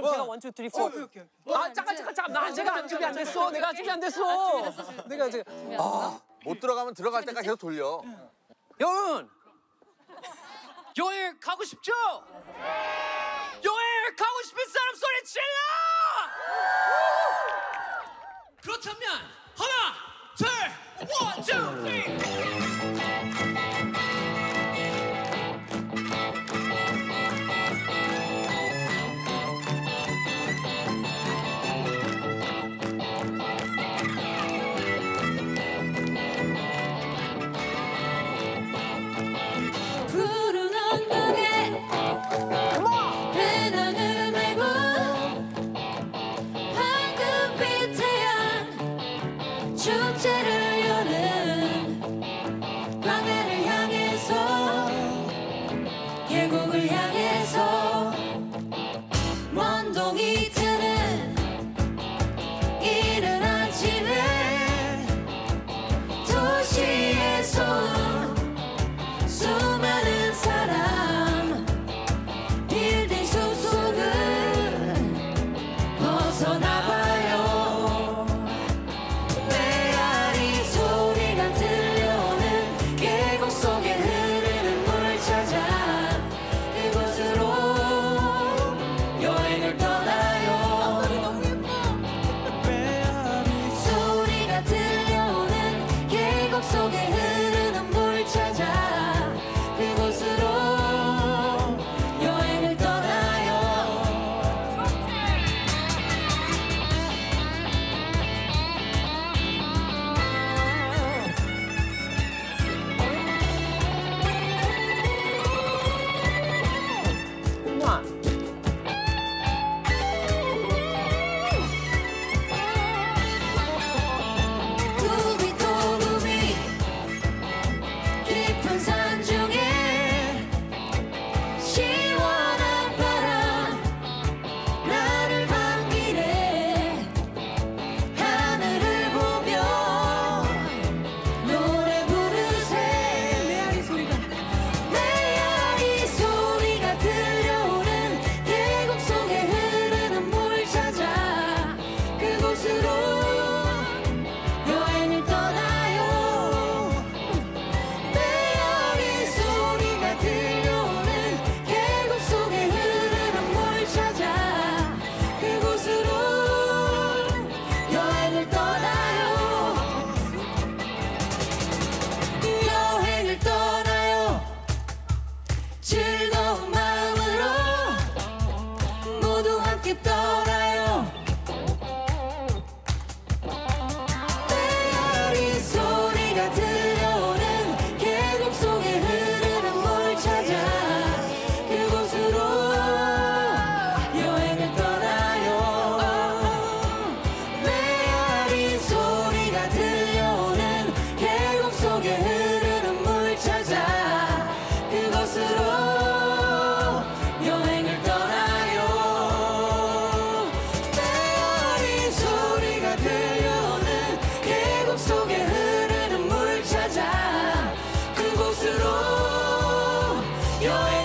그럼 어. 제가 원투 드리 포. 아 잠깐 잠깐 잠깐 나 제가 준비 안 됐어. 내가 준비 안 됐어. 내가 지금 아, 못 들어가면 들어갈 때까지 계속 돌려. 여은 여행 가고 싶죠? 여행 가고 싶은 사람 소리 질러! 그렇다면 Love it. You're